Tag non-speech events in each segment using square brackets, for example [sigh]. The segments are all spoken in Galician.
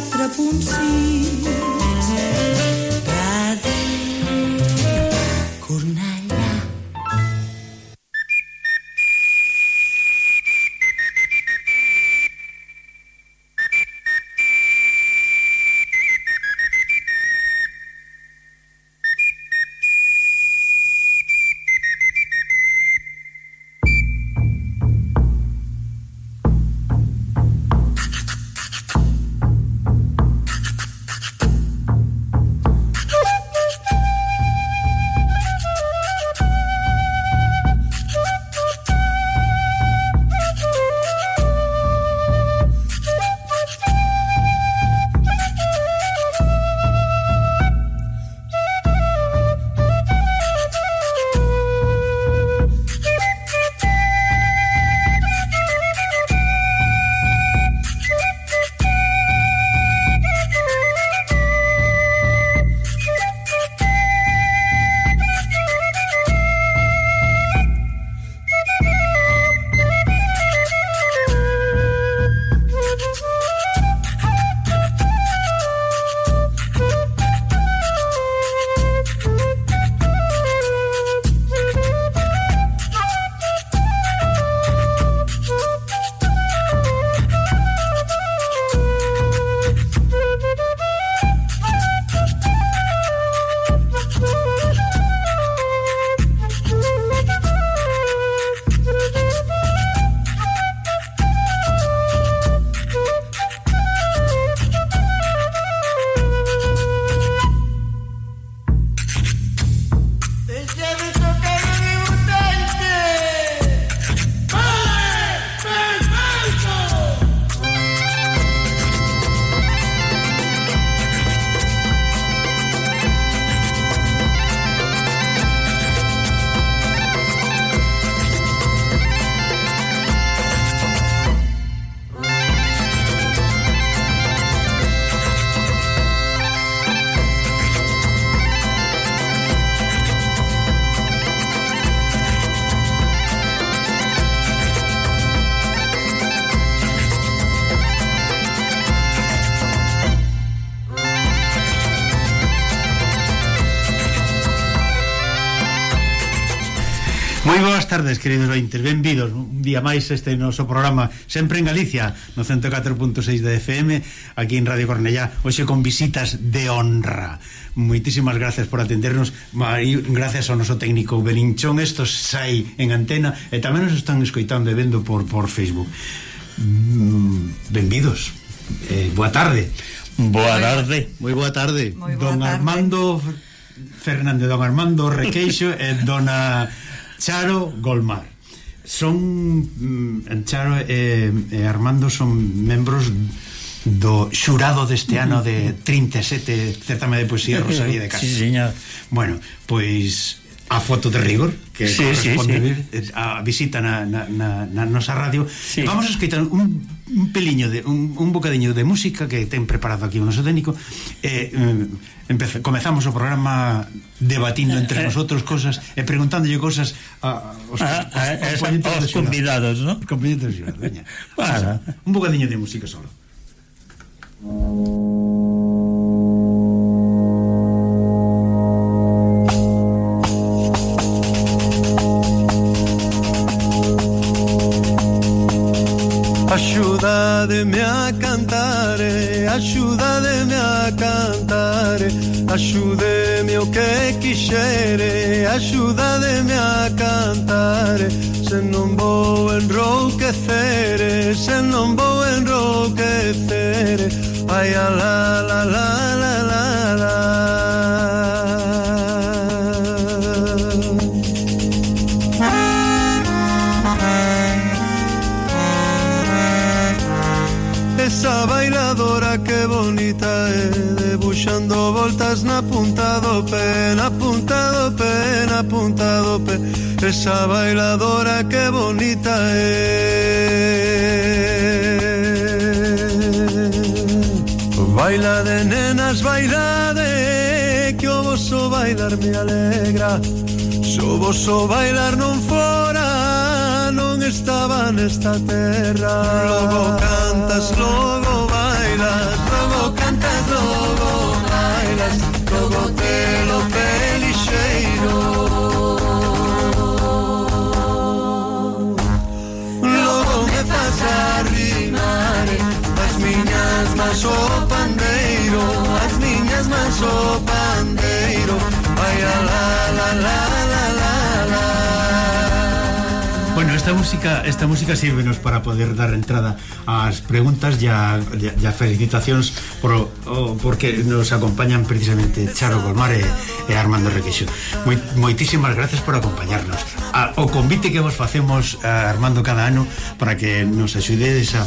4.6 tardes, queridos ointes, benvidos un día máis este noso programa sempre en Galicia, no 104.6 de FM, aquí en Radio Cornellá hoxe con visitas de honra. Moitísimas gracias por atendernos. Gracias ao noso técnico Belinchón, estos sai en antena e tamén nos están escoitando e vendo por, por Facebook. Mm, benvidos. Eh, boa tarde. Boa tarde. Moi boa tarde. Moi boa tarde. Don Armando Fernández, don Armando Requeixo e dona Charo Golmar son mm, Charo e, e Armando son membros do xurado deste ano de 37 certame de poesía Rosalía de Castro. Sí, señor. Bueno, pois a foto de rigor que sí, corresponde sí, sí. a visita na, na, na, na nosa radio sí. vamos a escoitar un, un peliño de, un, un bocadiño de música que ten preparado aquí o noso técnico eh, empece, comezamos o programa debatindo eh, entre eh, nosotros cosas e preguntándolle cosas a, ah, ah, aos, a, a, os, a, convidados ¿no? convidados, veña. Bueno. un bocadiño de música solo axúdademe a cantar, axúdademe a cantar, axúdeme o que quixere, axúdademe a cantar, se non vou enrouquecer, se non vou enrouquecer, ai a la la la esa bailadora que bonita es. Baila de nenas, baila de que o vosso bailar me alegra. Se o vosso bailar non fora, non estaba nesta terra. Logo cantas, logo bailas, logo cantas, logo bailas. mans o pandeiro As miñas mans o pandeiro Vai a la la la la la la Bueno, esta música esta música sirve nos para poder dar entrada ás preguntas e a felicitacións por, oh, porque nos acompañan precisamente Charo Golmar e, e Armando Requeixo. Moi, moitísimas gracias por acompañarnos. A, o convite que vos facemos, a Armando, cada ano para que nos axudedes a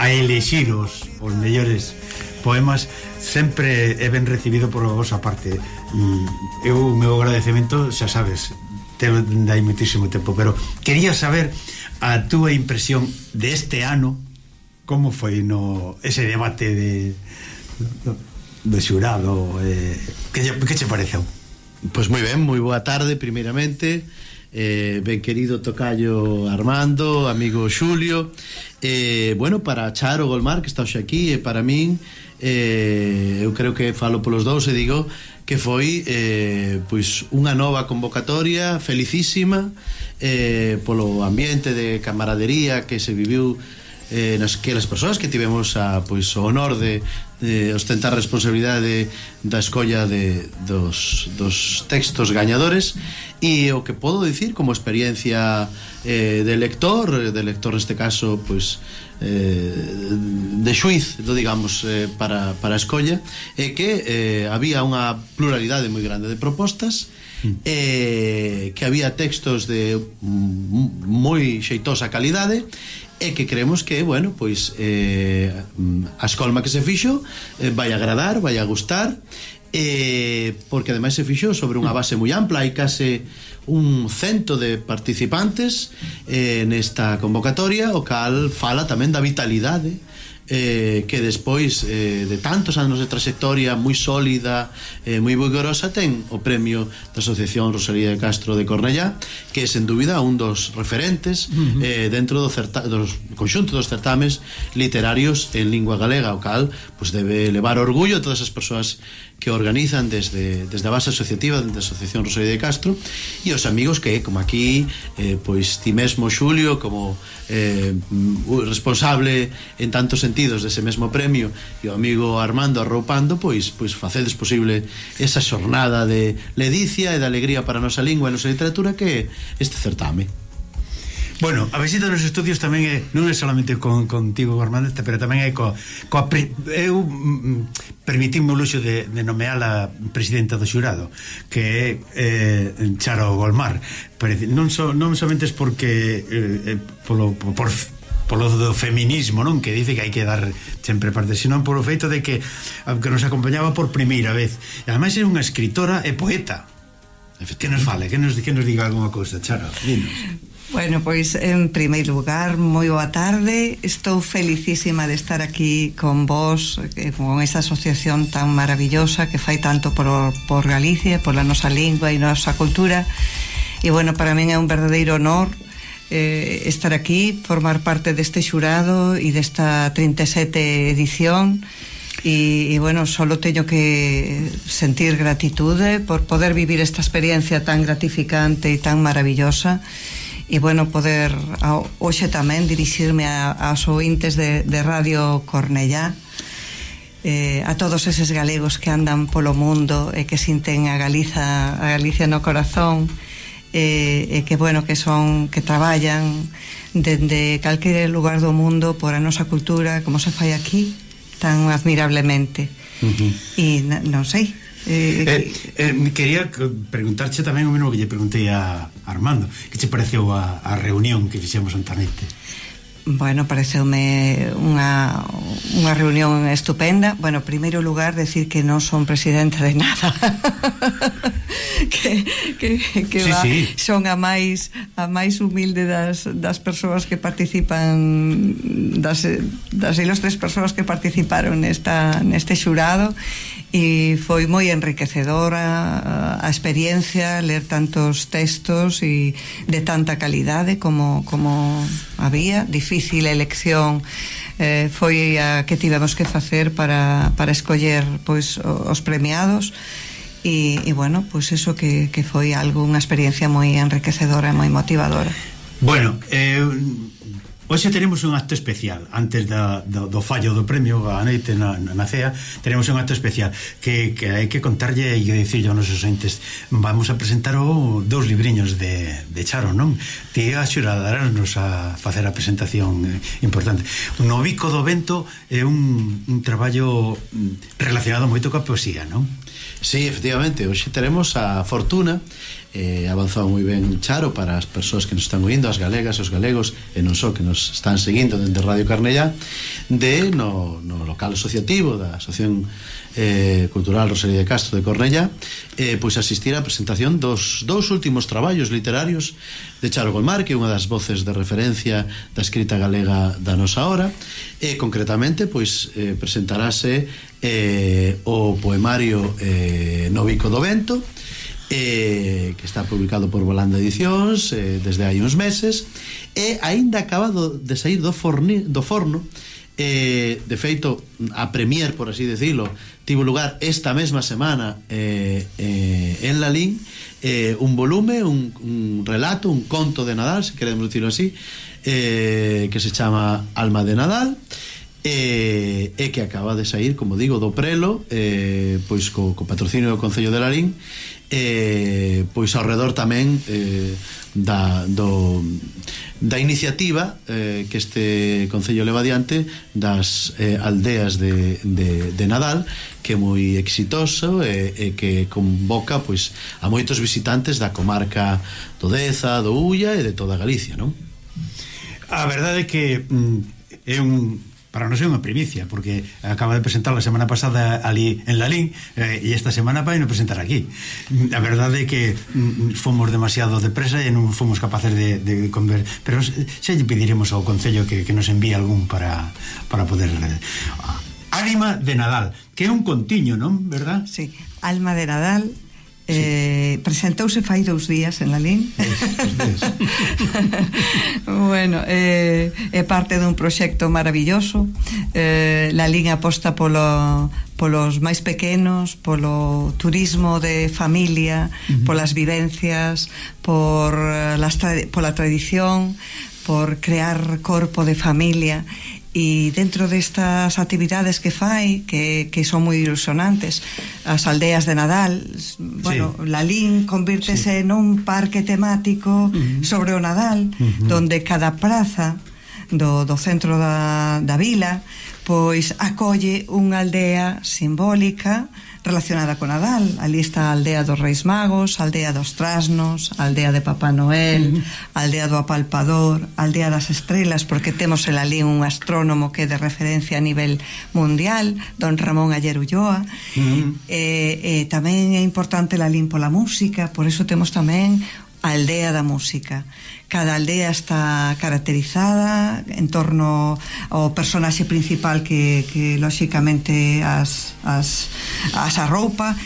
a elexir os, os mellores poemas sempre é ben recibido por vosa parte eu o meu agradecemento xa sabes telo dai muitísimo tempo pero quería saber a túa impresión deste de ano como foi no ese debate de do xurado eh, que, que che pareceu? Pois pues moi ben, moi boa tarde primeiramente eh, ben querido tocayo Armando, amigo Xulio, eh, bueno, para Charo Golmar, que está hoxe aquí, e para min, eh, eu creo que falo polos dous e digo que foi eh, pois unha nova convocatoria felicísima eh, polo ambiente de camaradería que se viviu eh, nas que as persoas que tivemos a, pois, o honor de, de ostentar a responsabilidade da escolla de, dos, dos textos gañadores. E o que podo dicir como experiencia eh, de lector, de lector neste caso, pois, eh, de xuiz, do digamos, eh, para, para a escolla, é que eh, había unha pluralidade moi grande de propostas mm. eh, que había textos de mm, moi xeitosa calidade e que creemos que, bueno, pois eh, a escolma que se fixo eh, vai agradar, vai a gustar eh, porque ademais se fixo sobre unha base moi ampla. Hai case un cento de participantes eh, nesta convocatoria o cal fala tamén da vitalidade eh, que despois eh, de tantos anos de trayectoria moi sólida, eh, moi vigorosa ten o premio da Asociación Rosalía de Castro de Cornellá que é sen dúbida un dos referentes uh -huh. eh, dentro do, dos conxunto dos certames literarios en lingua galega, o cal pues, debe levar orgullo a todas as persoas que organizan desde, desde a base asociativa da Asociación Rosario de Castro e os amigos que, como aquí eh, pois ti mesmo Xulio como eh, responsable en tantos sentidos dese mesmo premio e o amigo Armando Arroupando pois, pois facedes posible esa xornada de ledicia e de alegría para a nosa lingua e a nosa literatura que este certame. Bueno, a visita nos estudios tamén é non é solamente con, contigo, Armando, pero tamén é co, coa pre, eu mm, mm permitime o luxo de, de nomear a presidenta do xurado, que é eh, Charo Golmar. Pero non so, non somente es porque eh, eh polo por polo do feminismo, non? Que dice que hai que dar sempre parte, senón polo feito de que que nos acompañaba por primeira vez. E ademais é unha escritora e poeta. Que nos fale, que nos, que nos diga alguma cousa, Charo, dinos. Bueno, pois en primeiro lugar, moi boa tarde. Estou felicísima de estar aquí con vos, eh, con esta asociación tan maravillosa que fai tanto por, por Galicia, por la nosa lingua e nosa cultura. E bueno, para min é un verdadeiro honor eh, estar aquí, formar parte deste xurado e desta 37 edición e, e bueno, solo teño que sentir gratitude por poder vivir esta experiencia tan gratificante e tan maravillosa e bueno, poder hoxe tamén dirixirme a, aos ointes de, de Radio Cornellá eh, a todos eses galegos que andan polo mundo e que sinten a Galiza a Galicia no corazón e, e que bueno que son que traballan dende calquera lugar do mundo por a nosa cultura como se fai aquí tan admirablemente uh -huh. e non sei Eh, eh, eh, eh quería preguntarche tamén o mesmo que lle preguntei a Armando que che pareceu a, a reunión que fixemos antanete. Bueno, pareceume unha, unha reunión estupenda. Bueno, primeiro lugar, decir que non son presidenta de nada. [laughs] Que, que, que sí, va, sí. son a máis a máis humilde das, das persoas que participan das, das ilustres persoas que participaron nesta, neste xurado. e e foi moi enriquecedora eh, a experiencia ler tantos textos e de tanta calidade como, como había. Difícil elección eh, foi a que tivemos que facer para, para escoller pois, os premiados. E, e bueno, pois eso que, que foi algo unha experiencia moi enriquecedora e moi motivadora. Bueno, eh, Hoxe teremos un acto especial Antes da, do, do fallo do premio A noite na, na CEA Teremos un acto especial Que, que hai que contarlle e dicirle aos nosos entes Vamos a presentar o, dous libriños de, de Charo, non? Ti axudarásnos a facer a presentación eh, importante O Novico do Vento é un, un traballo mm, relacionado moito coa poesía, non? Sí, efectivamente, hoxe teremos a fortuna eh, avanzado moi ben Charo para as persoas que nos están oindo, as galegas, os galegos e non só que nos están seguindo dende Radio Carnellá de no, no local asociativo da Asociación eh, Cultural Rosalía de Castro de Cornellá eh, pois asistir á presentación dos dous últimos traballos literarios de Charo Golmar, que é unha das voces de referencia da escrita galega da nosa hora e concretamente pois eh, presentarase eh, o poemario eh, Novico do Vento eh, que está publicado por Volanda Edicións eh, desde hai uns meses e aínda acaba do, de sair do, forni, do forno eh, de feito a premier, por así decirlo tivo lugar esta mesma semana eh, eh, en Lalín eh, un volume, un, un relato un conto de Nadal, se queremos decirlo así eh, que se chama Alma de Nadal e e, e que acaba de sair, como digo, do prelo eh, pois co, co patrocinio do Concello de Larín eh, pois ao redor tamén eh, da, do, da iniciativa eh, que este Concello leva adiante das eh, aldeas de, de, de Nadal que é moi exitoso e, e que convoca pois a moitos visitantes da comarca do Deza, do Ulla e de toda Galicia non? A verdade é que mm, é un para non é unha primicia, porque acaba de presentar a semana pasada ali en Lalín eh, e esta semana vai non presentar aquí. Mm, a verdade é que mm, fomos demasiado depresa e non fomos capaces de, de conver... Pero xa lle pediremos ao Concello que, que nos envíe algún para, para poder... Eh, Ánima de Nadal, que é un contiño, non? Verdad? Sí, Alma de Nadal, Eh, presentouse fai dous días en Lalín. [laughs] bueno, eh, é parte dun proxecto maravilloso. Eh, Lalín aposta polo polos máis pequenos, polo turismo de familia, uh -huh. polas vivencias, por eh, las tra pola tradición, por crear corpo de familia e dentro destas actividades que fai que, que son moi ilusionantes as aldeas de Nadal bueno, sí. Lalín convírtese sí. nun parque temático uh -huh. sobre o Nadal uh -huh. donde cada praza do, do centro da, da vila pois acolle unha aldea simbólica relacionada con Nadal. Ali está a aldea dos Reis Magos, a aldea dos Trasnos, a aldea de Papá Noel, a aldea do Apalpador, a aldea das Estrelas, porque temos el ali un astrónomo que é de referencia a nivel mundial, don Ramón Ayer Ulloa. Uh -huh. eh, eh, tamén é importante la limpo la música, por eso temos tamén a aldea da música cada aldea está caracterizada en torno ao personaxe principal que, que lóxicamente as, as, as arroupa.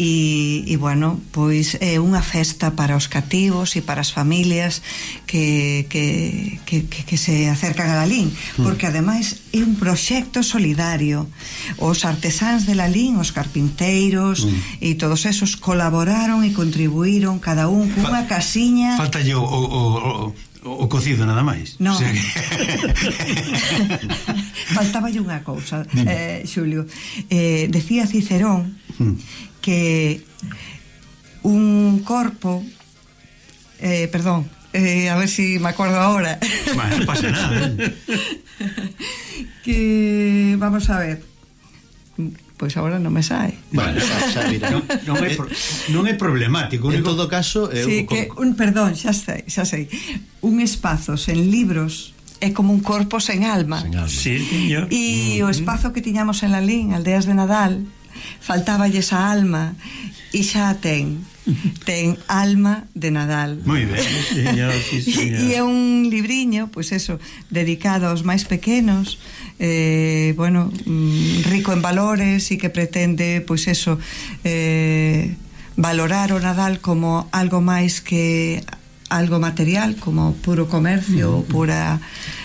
E, e bueno, pois é unha festa para os cativos e para as familias que, que, que, que, que se acercan a Lalín mm. porque ademais é un proxecto solidario. Os artesáns de Lalín, os carpinteiros mm. e todos esos colaboraron e contribuíron cada un cunha Fal casiña Falta yo o, o, o o, o cocido nada máis. No. O sea que... [laughs] Faltaba unha cousa, eh, Xulio. Eh, decía Cicerón hmm. que un corpo eh, perdón, eh, a ver si me acuerdo ahora. Bueno, no pasa nada. [laughs] que vamos a ver pois agora non me sae. Bueno, [laughs] xa, xa mira, Non, non, é, non é problemático. En todo caso... Eu, sí, que, un, perdón, xa sei, xa sei. Un espazo sen libros é como un corpo sen alma. Sen alma. Sí, señor. E mm. o espazo que tiñamos en Lalín, Aldeas de Nadal, faltaba esa alma e xa ten ten Alma de Nadal moi ben, [laughs] señor, sí, señor. e é un libriño, pois pues eso dedicado aos máis pequenos eh, bueno mm, rico en valores e que pretende pois pues eso eh, valorar o Nadal como algo máis que algo material como puro comercio mm. pura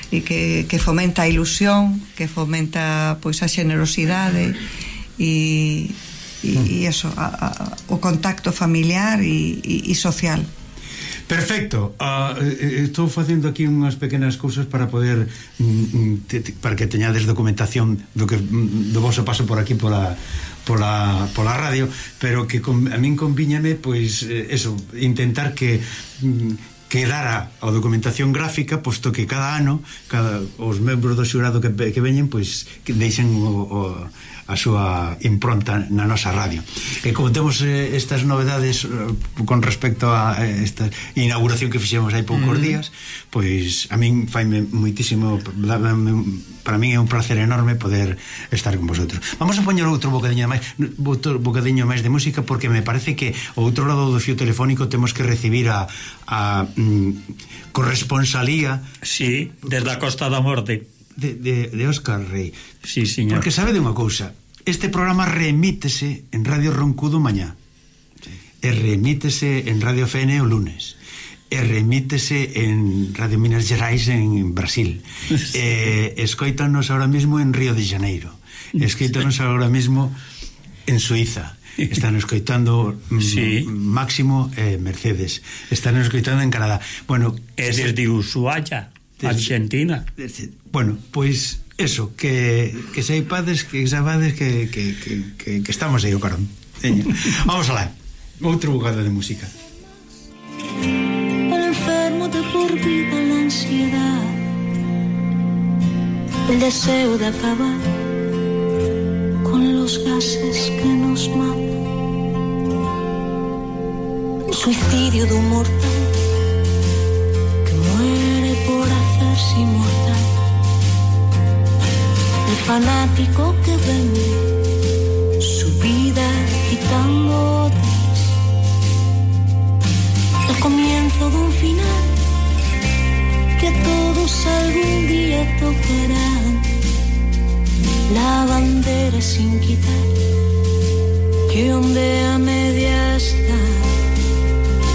e que, que fomenta a ilusión que fomenta pois pues, a xenerosidade e y, y eso, a, a, o contacto familiar y, y, y social. Perfecto. Uh, estou facendo aquí unhas pequenas cousas para poder mm, mm te, para que teñades documentación do que mm, do vosso paso por aquí pola pola, pola radio, pero que con, a min convíñame pois eh, eso, intentar que mm, quedara a documentación gráfica posto que cada ano cada, os membros do xurado que, que veñen pois que deixen o, o a súa impronta na nosa radio. E como temos eh, estas novedades eh, con respecto a eh, esta inauguración que fixemos hai poucos mm. días, pois a min faime moitísimo para min é un placer enorme poder estar con vosotros. Vamos a poñer outro bocadiño máis, outro bocadiño máis de música porque me parece que o outro lado do fio telefónico temos que recibir a a mm, corresponsalía, sí, desde a Costa da Morte de, de, de Óscar Rey. Sí, señor. Porque sabe de unha cousa, este programa remítese en Radio Roncudo mañá, e remítese en Radio FN o lunes, e remítese en Radio Minas Gerais en Brasil. [laughs] Sí. E escoítanos ahora mismo en Río de Janeiro. Escoítanos ahora mismo en Suiza. Están [laughs] escoitando sí. Máximo eh, Mercedes. Están escoitando en Canadá. Bueno, É desde Ushuaia Argentina. Bueno, pois pues eso, que, que seipades, que sabades que, que, que, que, que estamos aí o carón. Vamos alá. Outro bocado de música. El enfermo de por vida la ansiedad El deseo de acabar Con los gases que nos matan El suicidio de un mortal inmortal. El fanático que vende su vida quitando. El comienzo de un final que todos algún día tocará. La bandera sin quitar que ondea